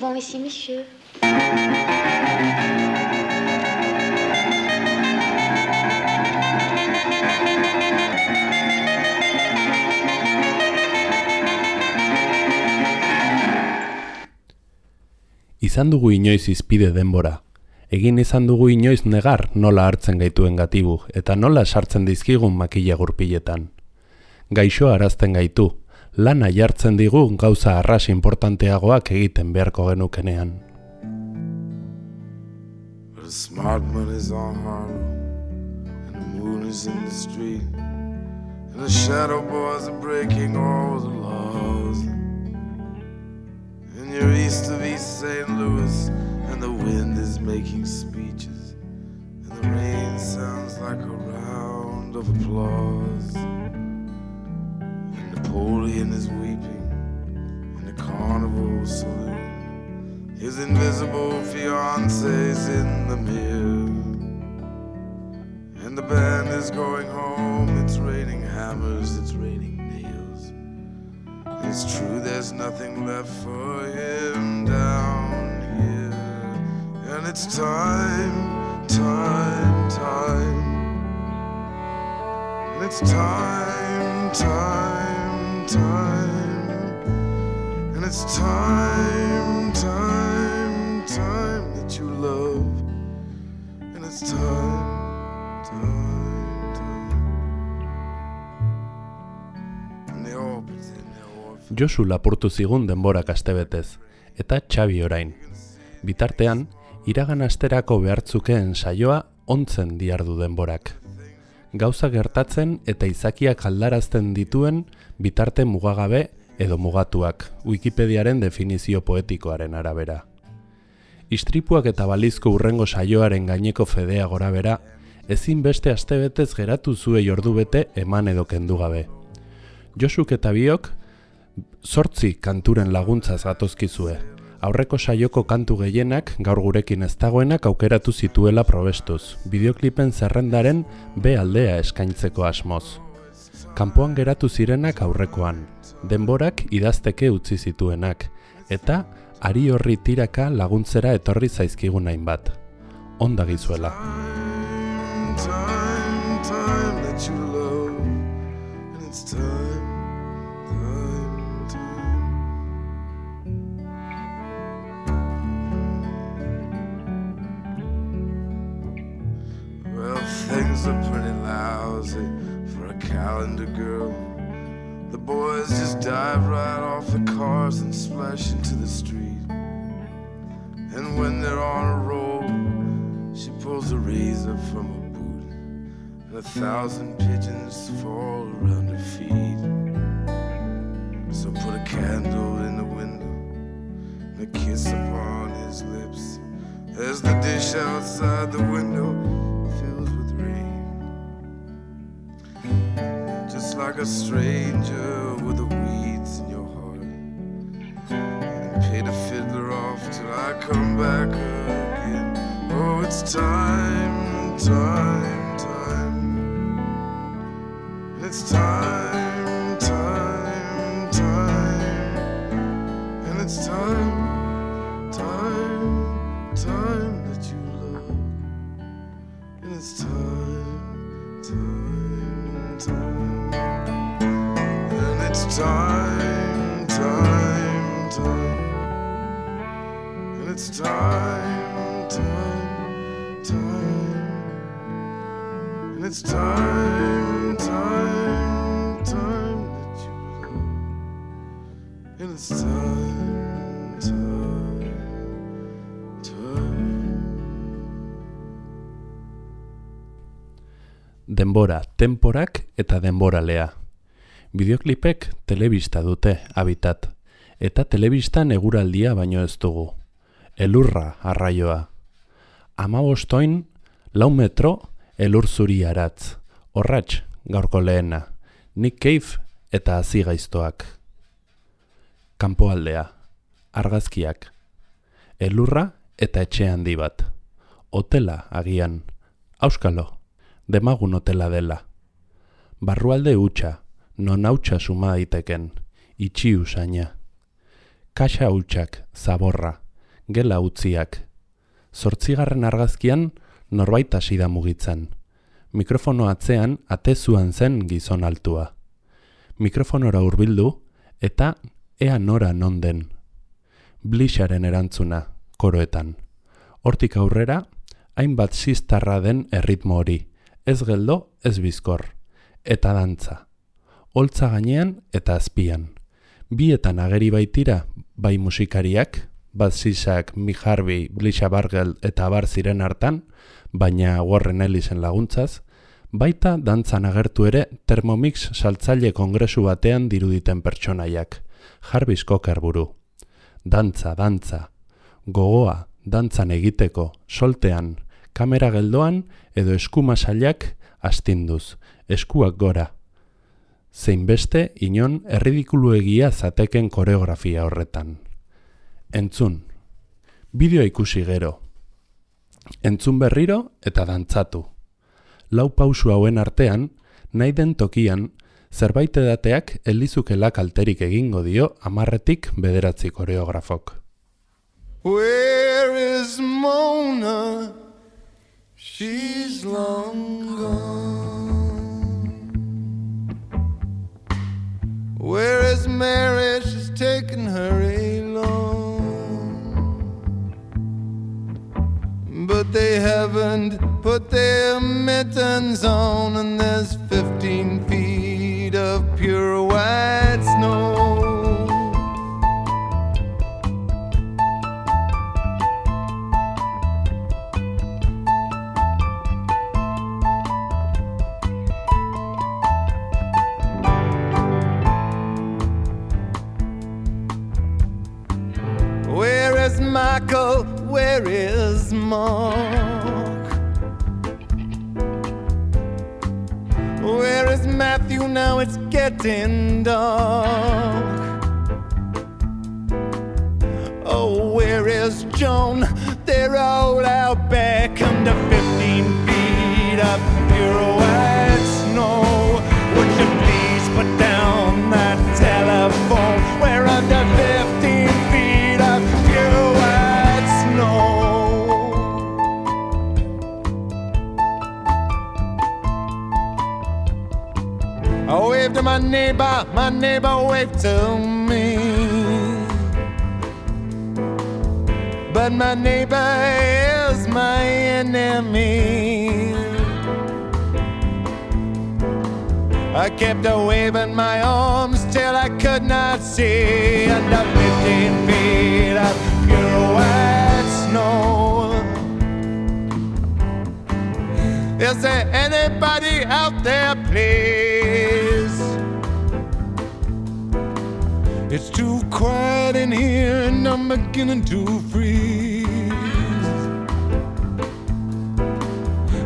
souvent ici, monsieur. Izan dugu inoiz izpide denbora. Egin izan dugu inoiz negar nola hartzen gaituen gatibu eta nola sartzen dizkigun makila gurpiletan. Gaixo arazten gaitu, lana jartzen digu gauza arras importanteagoak egiten beharko genukenean. But the smart money's on Harlem, and the moon is in the street, and the shadow boys are breaking all the laws. And you're east of East St. Louis, and the wind is making speeches, and the rain sounds like a round of applause. Napoleon is weeping in the carnival saloon. His invisible fiance's in the mirror. And the band is going home. It's raining hammers, it's raining nails. It's true, there's nothing left for him down here. And it's time, time, time. And it's time, time, time. And it's time, time, time that you love. And it's time, time, time. And they all pretend. Josu lapurtu zigun denbora kastebetez, eta Xabi orain. Bitartean, iragan asterako behartzukeen saioa ontzen diardu denborak. Gauza gertatzen eta izakiak aldarazten dituen bitarte mugagabe edo mugatuak, Wikipediaren definizio poetikoaren arabera. Istripuak eta balizko urrengo saioaren gaineko fedea gora bera, ezin beste astebetez geratu zuei ordu bete eman edo kendu gabe. Josuk eta biok zortzi kanturen laguntzaz gatozkizue. Aurreko saioko kantu gehienak gaur gurekin ez dagoenak aukeratu zituela probestuz, bideoklipen zerrendaren B aldea eskaintzeko asmoz. Kanpoan geratu zirenak aurrekoan, denborak idazteke utzi zituenak, eta ari horri tiraka laguntzera etorri zaizkigun hainbat. Onda gizuela. Time, time, time things are pretty lousy for a calendar girl. The boys just dive right off the cars and splash into the street. And when they're on a roll, she pulls a razor from her boot, and a thousand pigeons fall around her feet. So put a candle in the window, and a kiss upon his lips, as the dish outside the window fills a stranger with the weeds in your heart and pay the fiddler off till I come back again. Oh, it's time, time. Time, time, time that you love. And it's time, time, time. Denbora, temporak eta denboralea. Bideoklipek telebista dute, habitat, eta telebistan eguraldia baino ez dugu. Elurra, arraioa. Ama bostoin, lau metro, elur zuri aratz. Horratx, gaurko lehena. Nick Cave eta hazi gaiztoak. Kanpoaldea, argazkiak. Elurra eta etxe handi bat. Hotela agian. Auskalo, demagun hotela dela. Barrualde hutsa, non hautsa suma daiteken, itxi usaina. Kaxa hutsak, zaborra, gela utziak. Zortzigarren argazkian norbait hasi da mugitzen. Mikrofono atzean atezuan zen gizon altua. Mikrofonora hurbildu eta ea nora non den. Blixaren erantzuna, koroetan. Hortik aurrera, hainbat sistarra den erritmo hori, ez geldo, ez bizkor. Eta dantza. Holtza gainean eta azpian. Bietan ageri baitira, bai musikariak, bat zisak, Miharbi, Blixa Bargel eta Abar ziren hartan, baina Warren Ellisen laguntzaz, baita dantzan agertu ere Thermomix saltzaile kongresu batean diruditen pertsonaiak, Jarvis Cocker buru. Dantza, dantza, gogoa, dantzan egiteko, soltean, kamera geldoan edo eskuma sailak astinduz, eskuak gora. Zein beste, inon, erridikulu egia zateken koreografia horretan. Entzun. Bideo ikusi gero. Entzun berriro eta dantzatu. Lau pausu hauen artean, nahi den tokian, zerbait edateak elizukela kalterik egingo dio amarretik bederatzi koreografok. Where is Mona? She's long gone. Where is Mary? She's taken her along. But they haven't put their mittens on, and there's 15 feet of pure white snow. Michael? Where is Mark? Where is Matthew? Now it's getting dark. Oh, where is Joan? They're all out back under 15 to my neighbor, my neighbor waved to me. But my neighbor is my enemy. I kept a waving my arms till I could not see under 15 feet of pure white snow. Is there anybody out there, please? It's too quiet in here and I'm beginning to freeze.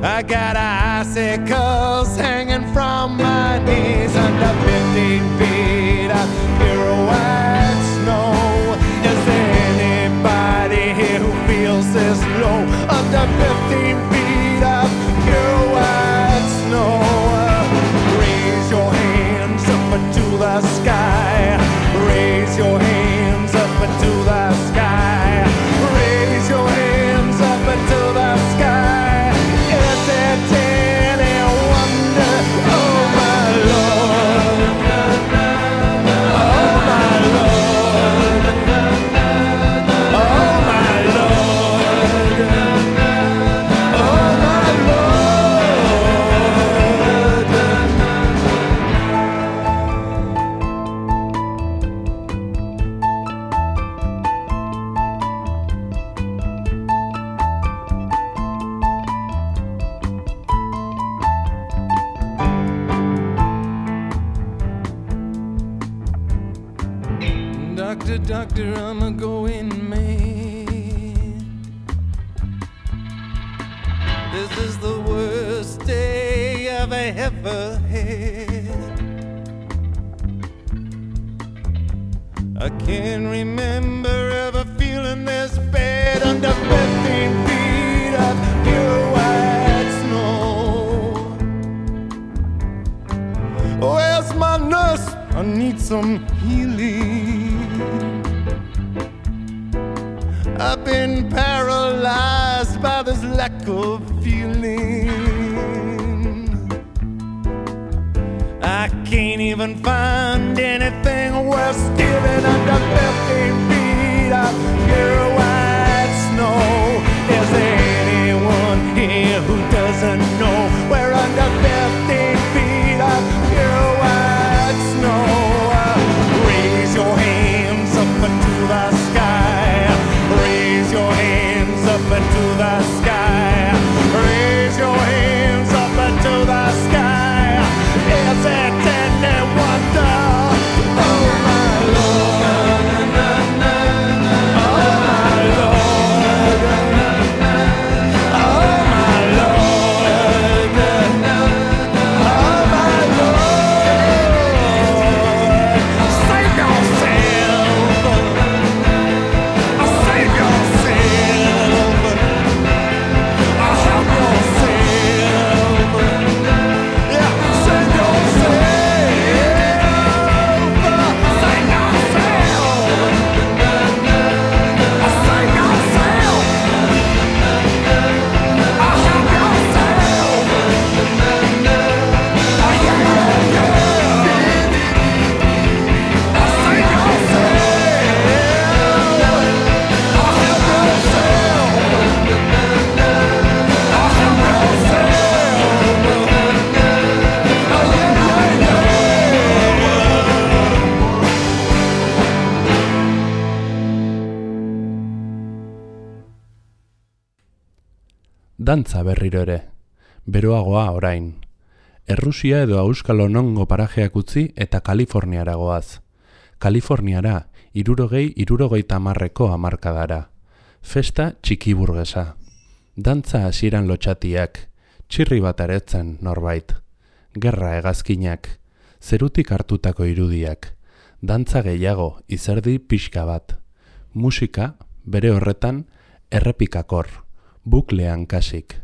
I got icicles hanging from my knees some healing. I've been paralyzed by this lack of feeling. I can't even find anything worth stealing under 15 Dantza berriro ere, beroagoa orain. Errusia edo Auskalo nongo parajeak utzi eta Kaliforniara goaz. Kaliforniara, irurogei irurogei tamarreko amarkadara. Festa txiki burgesa. Dantza hasieran lotxatiak, txirri bat aretzen norbait. Gerra hegazkinak, zerutik hartutako irudiak. Dantza gehiago, izerdi pixka bat. Musika, bere horretan, errepikakor, buklean kasik.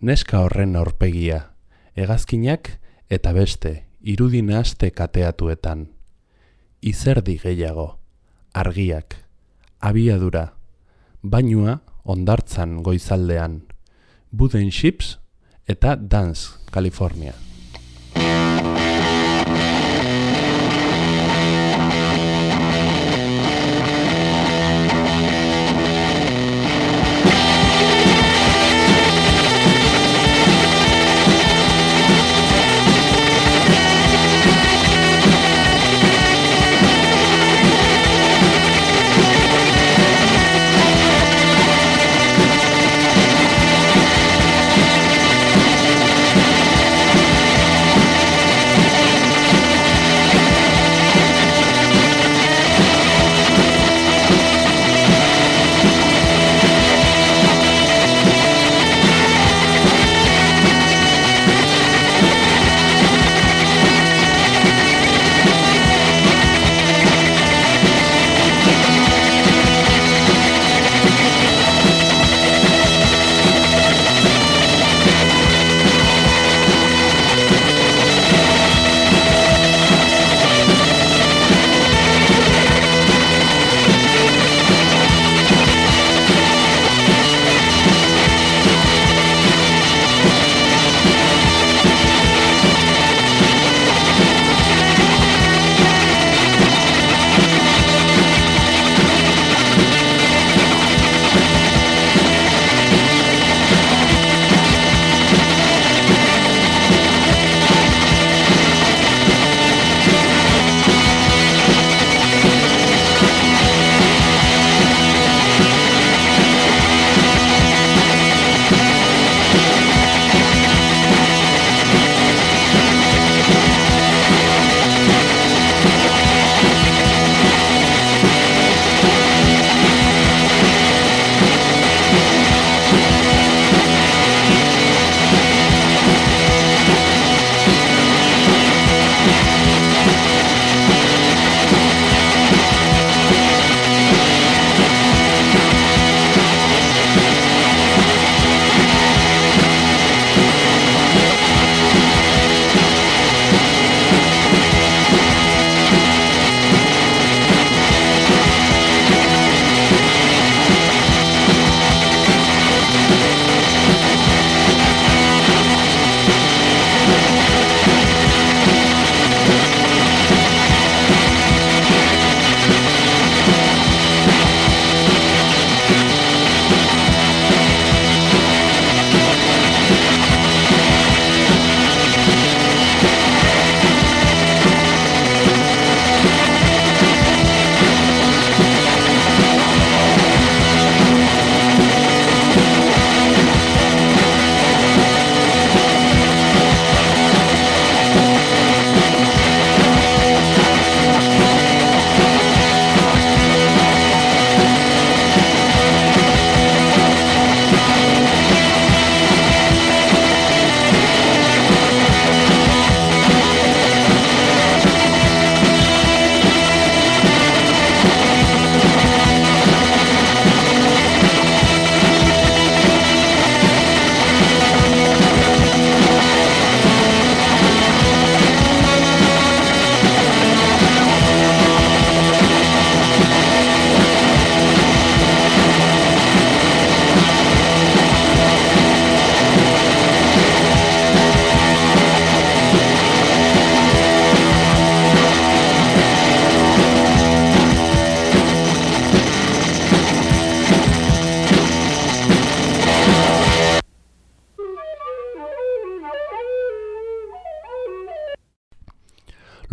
Neska horren aurpegia, hegazkinak eta beste, irudi nahaste kateatuetan. Izerdi gehiago, argiak, abiadura, bainua ondartzan goizaldean, Buden Ships eta Dance, California.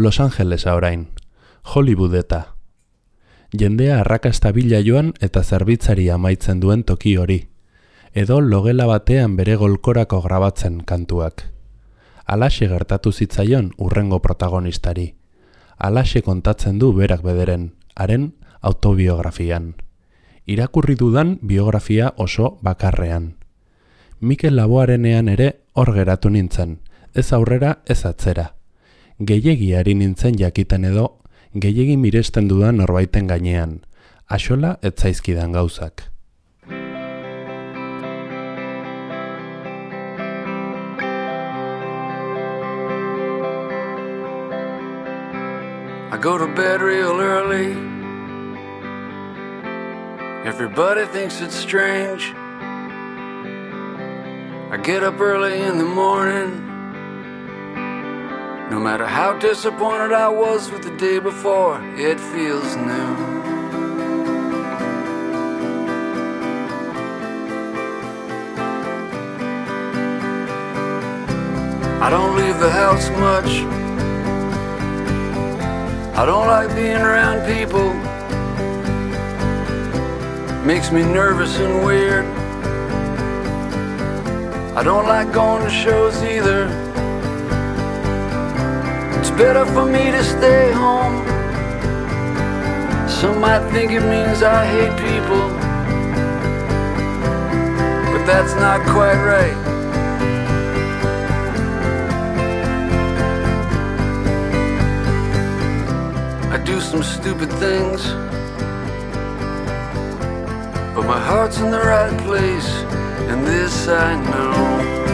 Los Angelesa orain, Hollywood eta. Jendea arrakasta bila joan eta zerbitzari amaitzen duen toki hori. Edo logela batean bere golkorako grabatzen kantuak. Alaxe gertatu zitzaion urrengo protagonistari. Alaxe kontatzen du berak bederen, haren autobiografian. Irakurri dudan biografia oso bakarrean. Mikel Laboarenean ere hor geratu nintzen, ez aurrera ez atzera. Gehiegi nintzen jakiten edo, gehiegi miresten dudan norbaiten gainean, axola ez zaizkidan gauzak. I go to bed real early. Everybody thinks it's strange. I get up early in the morning. No matter how disappointed I was with the day before, it feels new. I don't leave the house much. I don't like being around people. Makes me nervous and weird. I don't like going to shows either. Better for me to stay home. Some might think it means I hate people, but that's not quite right. I do some stupid things, but my heart's in the right place and this I know.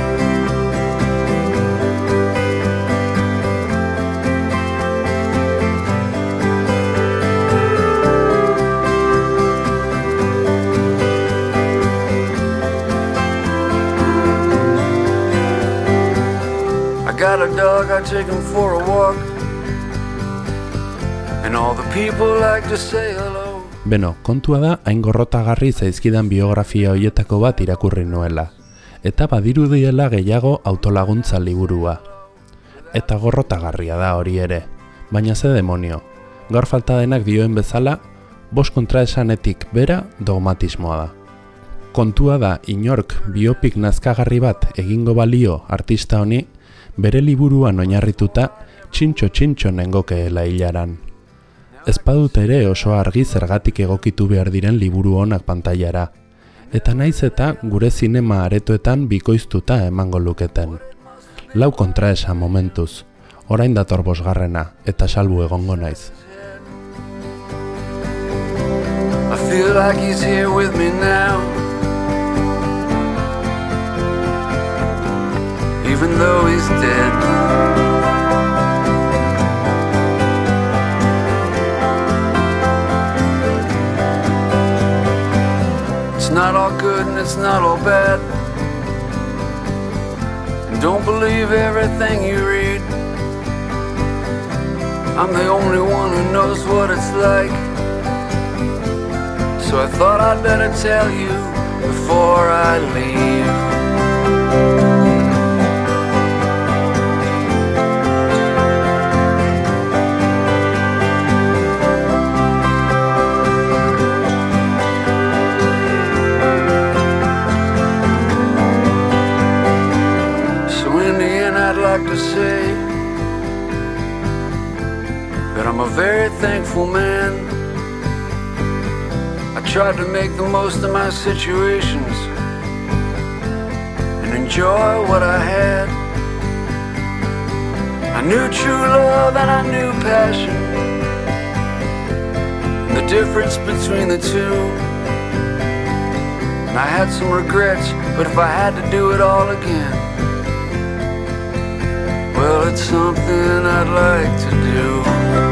Got a dog, I take him for a walk. And all the people like to say hello. Beno, kontua da hain gorrotagarri zaizkidan biografia hoietako bat irakurri nuela, eta badirudiela gehiago autolaguntza liburua. Eta gorrotagarria da hori ere, baina ze demonio, gaur falta denak dioen bezala, bos kontraesanetik bera dogmatismoa da. Kontua da inork biopik nazkagarri bat egingo balio artista honi, bere liburuan oinarrituta txintxo txintxo nengokeela hilaran. Ezpadut ere oso argi zergatik egokitu behar diren liburu honak pantailara, eta naiz eta gure zinema aretoetan bikoiztuta emango luketen. Lau kontra esan momentuz, orain dator bosgarrena eta salbu egongo naiz. I feel like he's here with me now. Though he's dead. not all good and it's not all bad. And don't believe everything you read. I'm the only one who knows what it's like. So I thought I'd better tell you before I leave. Say that I'm a very thankful man. I tried to make the most of my situations and enjoy what I had. I knew true love and I knew passion, and the difference between the two. And I had some regrets, but if I had to do it all again, well, it's something I'd like to do.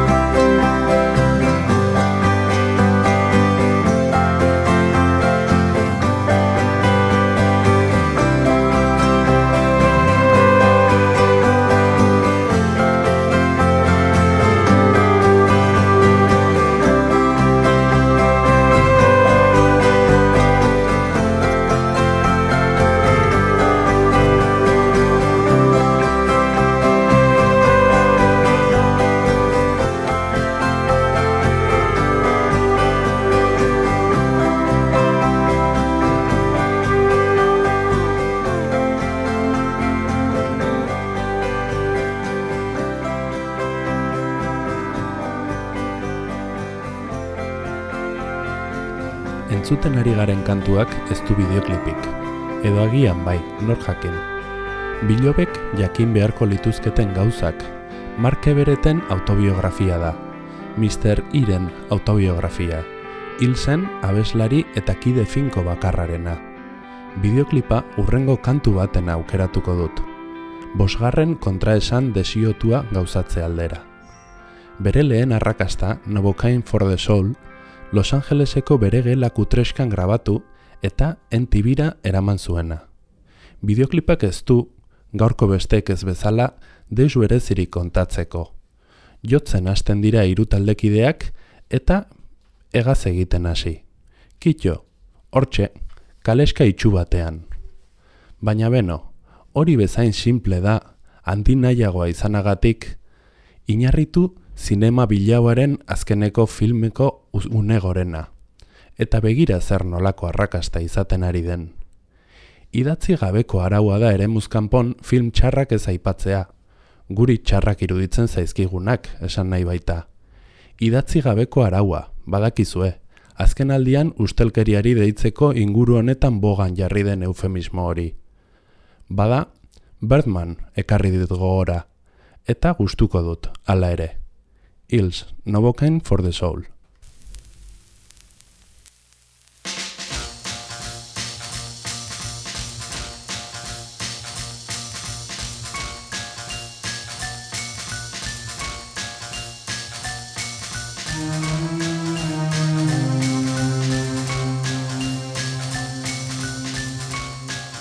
Entzuten ari garen kantuak ez du bideoklipik. Edo agian bai, nor jakin. Bilobek jakin beharko lituzketen gauzak. Marke bereten autobiografia da. Mr. Iren autobiografia. Hil zen abeslari eta kide finko bakarrarena. Bideoklipa urrengo kantu baten aukeratuko dut. Bosgarren kontraesan desiotua gauzatze aldera. Bere lehen arrakasta, Novocaine for the Soul, Los Angeleseko bere gela kutreskan grabatu eta entibira eraman zuena. Bideoklipak ez du, gaurko bestek ez bezala, desu ere kontatzeko. Jotzen hasten dira hiru taldekideak eta egaz egiten hasi. Kitxo, hortxe, kaleska itxu batean. Baina beno, hori bezain simple da, handi nahiagoa izanagatik, inarritu zinema bilauaren azkeneko filmeko une gorena. Eta begira zer nolako arrakasta izaten ari den. Idatzi gabeko araua da ere muzkanpon film txarrak ez aipatzea. Guri txarrak iruditzen zaizkigunak, esan nahi baita. Idatzi gabeko araua, badakizue. Azken aldian ustelkeriari deitzeko inguru honetan bogan jarri den eufemismo hori. Bada, Birdman ekarri dit gogora, eta gustuko dut, hala ere. Hills, Novocaine for the Soul.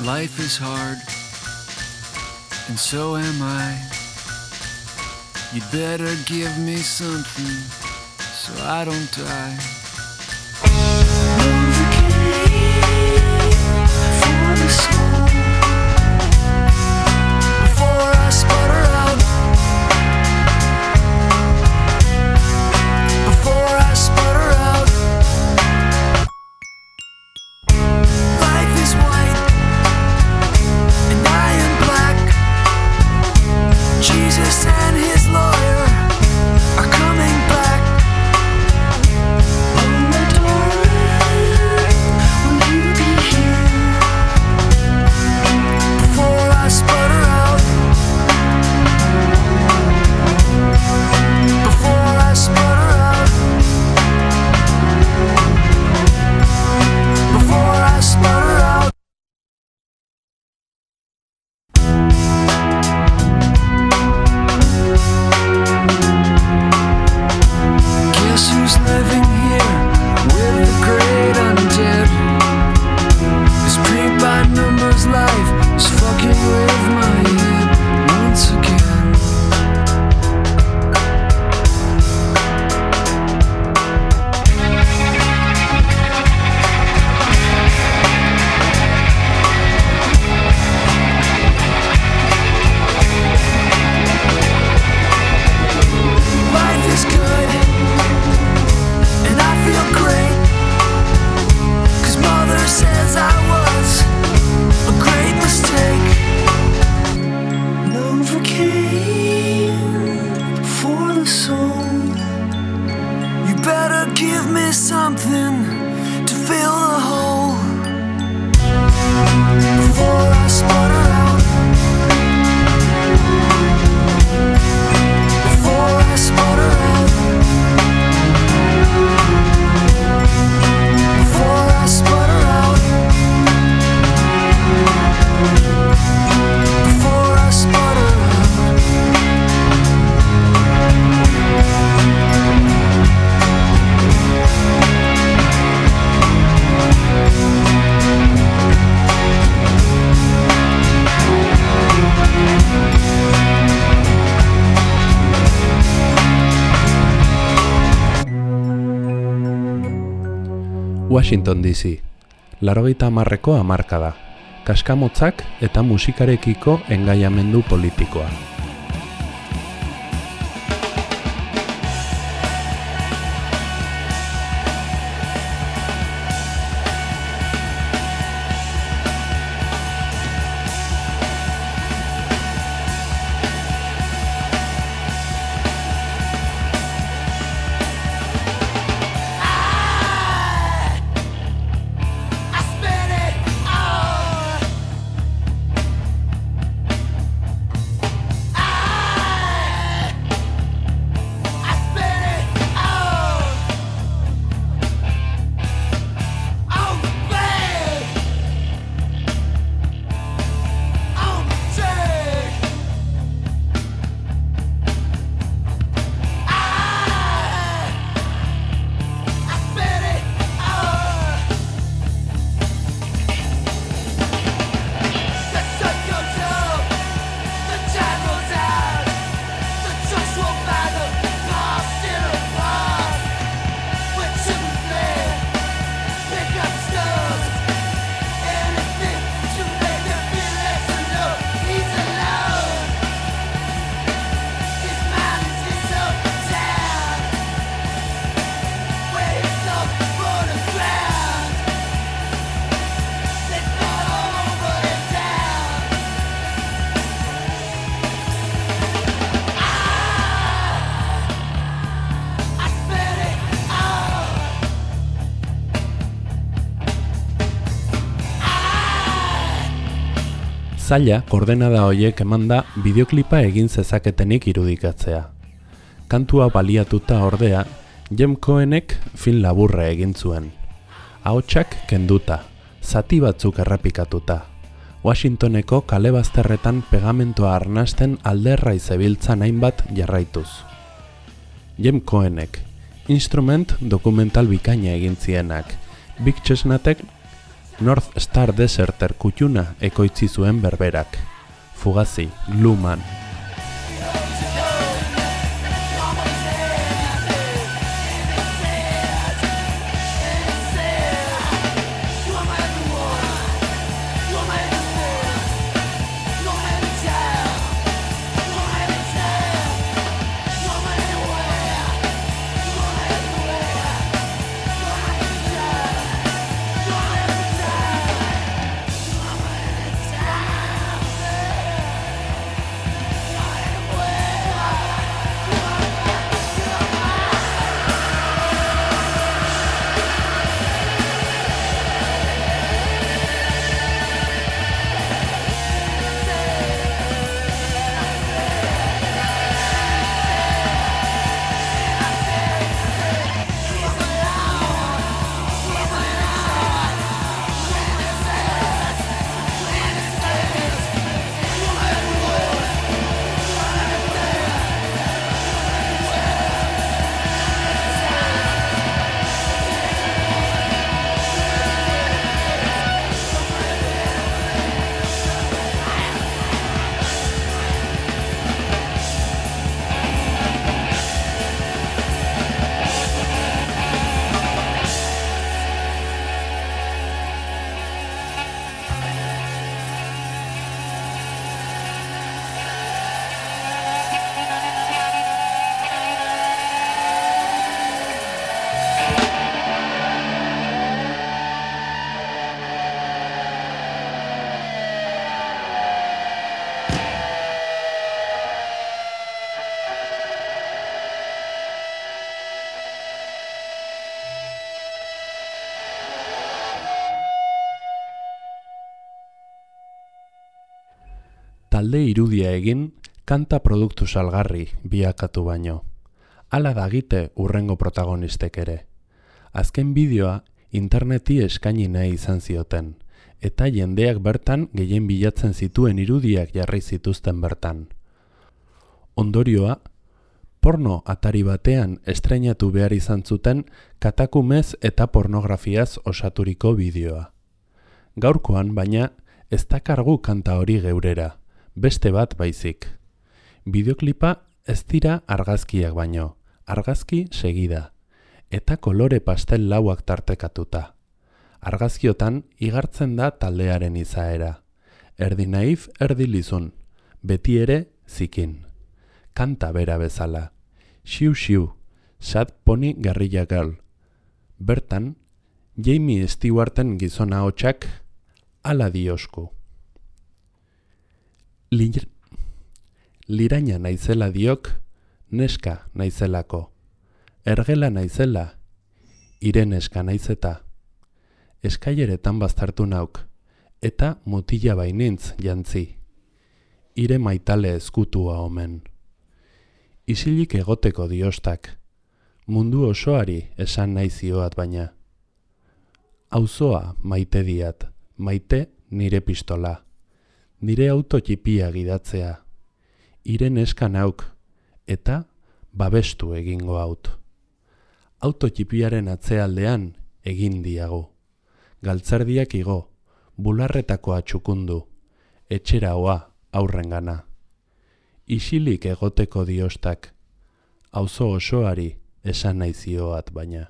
Life is hard, and so am I. You'd better give me something so I don't die. Washington DC, larogeita hamarreko hamarka da, kaskamotzak eta musikarekiko engaiamendu politikoa. Zaila koordenada hoiek emanda bideoklipa egin zezaketenik irudikatzea. Kantua baliatuta ordea, Jem Cohenek fin laburra egin zuen. Ahotsak kenduta, zati batzuk errepikatuta. Washingtoneko kale bazterretan pegamentoa arnasten alderra izebiltzan hainbat jarraituz. Jem Cohenek, instrument dokumental bikaina egin zienak, Big Chestnutek North Star Deserter kutxuna ekoitzi zuen berberak. Fugazi, Luman. Egin, kanta produktu salgarri biakatu baino. Hala dagite urrengo protagonistek ere. Azken bideoa interneti eskaini nahi izan zioten, eta jendeak bertan gehien bilatzen zituen irudiak jarri zituzten bertan. Ondorioa, porno atari batean estreinatu behar izan zuten katakumez eta pornografiaz osaturiko bideoa. Gaurkoan baina ez dakargu kanta hori geurera, beste bat baizik. Bideoklipa ez dira argazkiak baino, argazki segida, eta kolore pastel lauak tartekatuta. Argazkiotan igartzen da taldearen izaera. Erdi naif, erdi lizun, beti ere zikin. Kanta bera bezala. Xiu xiu, sad poni garrilla girl. Bertan, Jamie Stewarten gizona hotxak ala diosku. Lir Liraina naizela diok, neska naizelako. Ergela naizela, iren eska naizeta. Eskaileretan baztertu nauk, eta mutila bainintz jantzi. Ire maitale ezkutua omen. Isilik egoteko diostak, mundu osoari esan nahi zioat baina. Auzoa maite diat, maite nire pistola nire autotipia gidatzea, iren eskan auk, eta babestu egingo haut. Autotipiaren atzealdean egin diago, galtzerdiak igo, bularretakoa txukundu, etxera hoa aurrengana. Isilik egoteko diostak, auzo osoari esan naizioat baina.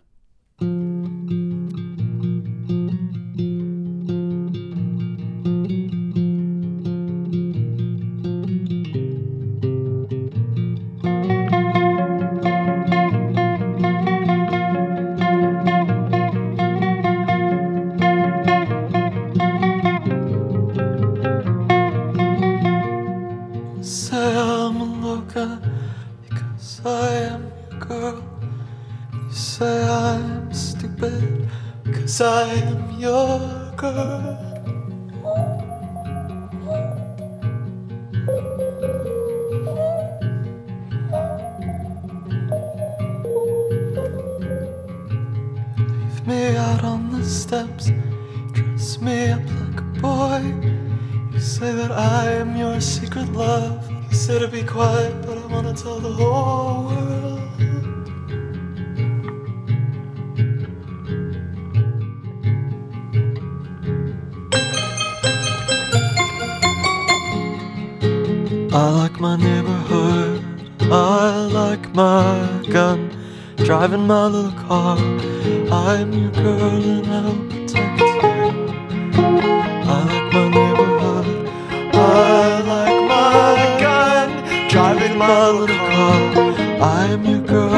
My little car. I'm your girl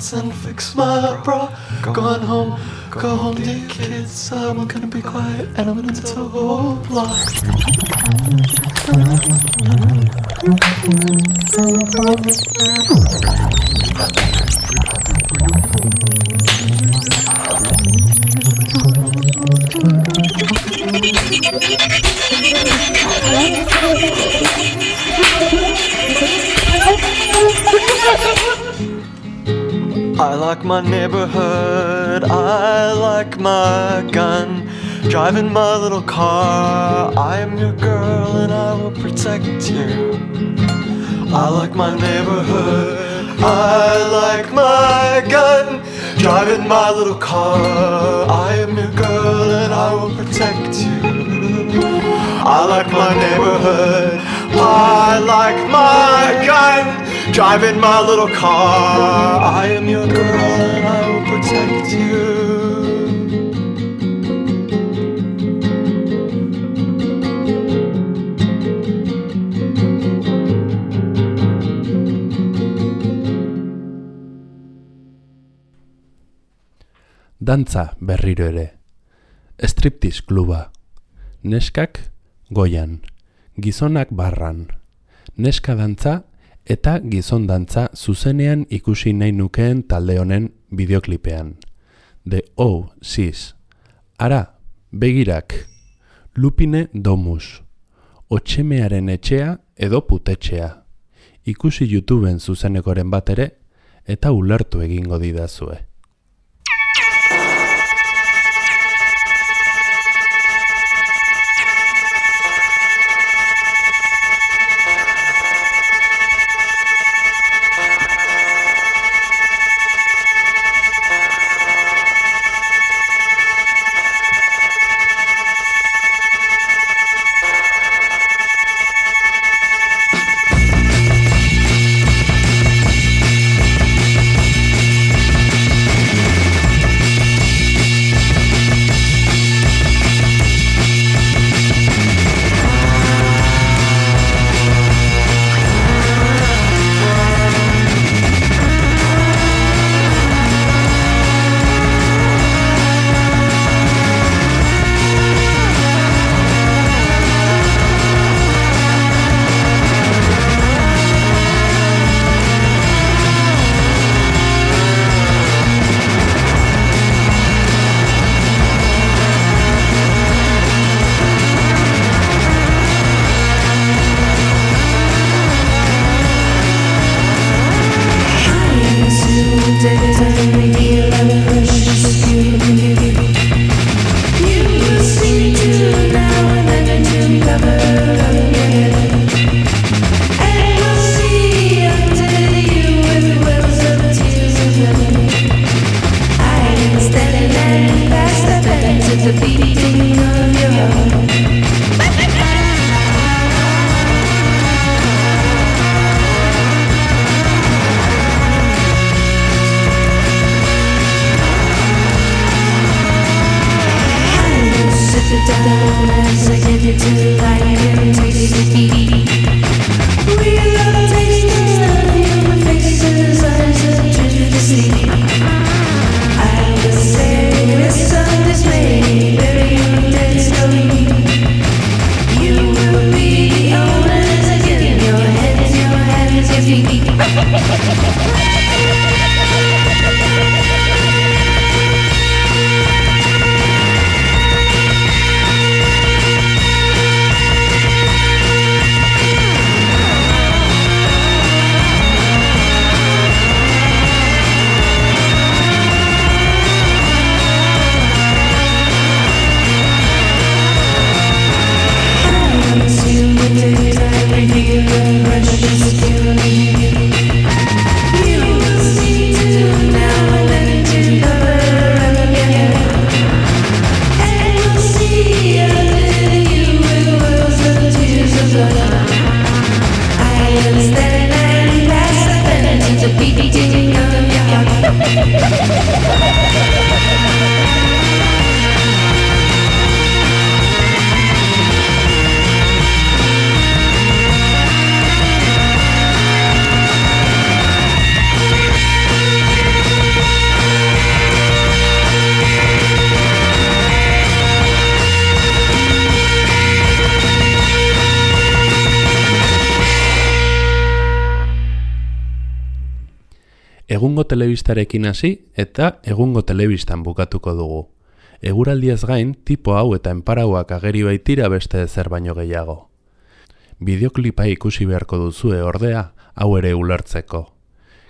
and fix my bra. Going home, go home your kids. I'm gonna be quiet and I'm gonna tell the whole block. Like my neighborhood, I like my gun. Driving my little car, I am your girl and I will protect you. I like my neighborhood, I like my gun. Driving my little car, I am your girl and I will protect you. I like my neighborhood, I like my gun. Driving my little car, I am your girl and I will protect you. Dantza berriro ere. Striptease kluba. Neskak goian. Gizonak barran. Neska dantza eta gizon dantza zuzenean ikusi nahi nukeen talde honen bideoklipean. The O Sis. Ara, begirak. Lupine Domus. Otxemearen etxea edo putetxea. Ikusi YouTubeen zuzenekoren bat ere eta ulertu egingo didazue. Egungo telebistarekin hasi eta egungo telebistan bukatuko dugu. Eguraldiaz gain, tipo hau eta enparauak ageri baitira beste ezer baino gehiago. Bideoklipa ikusi beharko duzue ordea, hau ere ulertzeko.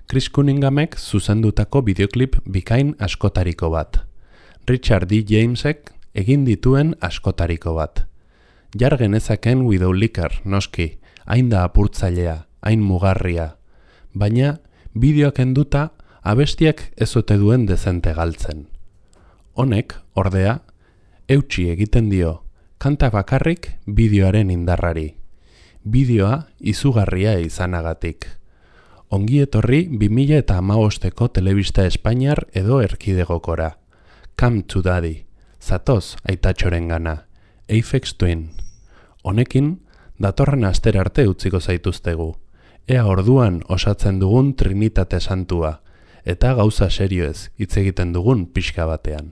Chris Cunninghamek zuzendutako bideoklip bikain askotariko bat. Richard D. Jamesek egin dituen askotariko bat. Jar genezaken Widow Licker, noski, hain da apurtzailea, hain mugarria. Baina, bideoak enduta, abestiak ez ote duen dezente galtzen. Honek, ordea, eutxi egiten dio, kanta bakarrik bideoaren indarrari. Bideoa izugarria izanagatik. Ongi etorri 2000 eta amagosteko telebista Espainiar edo erkidegokora. Come to daddy, zatoz aitatxoren gana, Apex Twin. Honekin, datorren aster arte utziko zaituztegu. Ea orduan osatzen dugun Trinitate Santua, eta gauza serioez hitz egiten dugun pixka batean.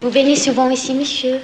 Vous venez souvent ici, monsieur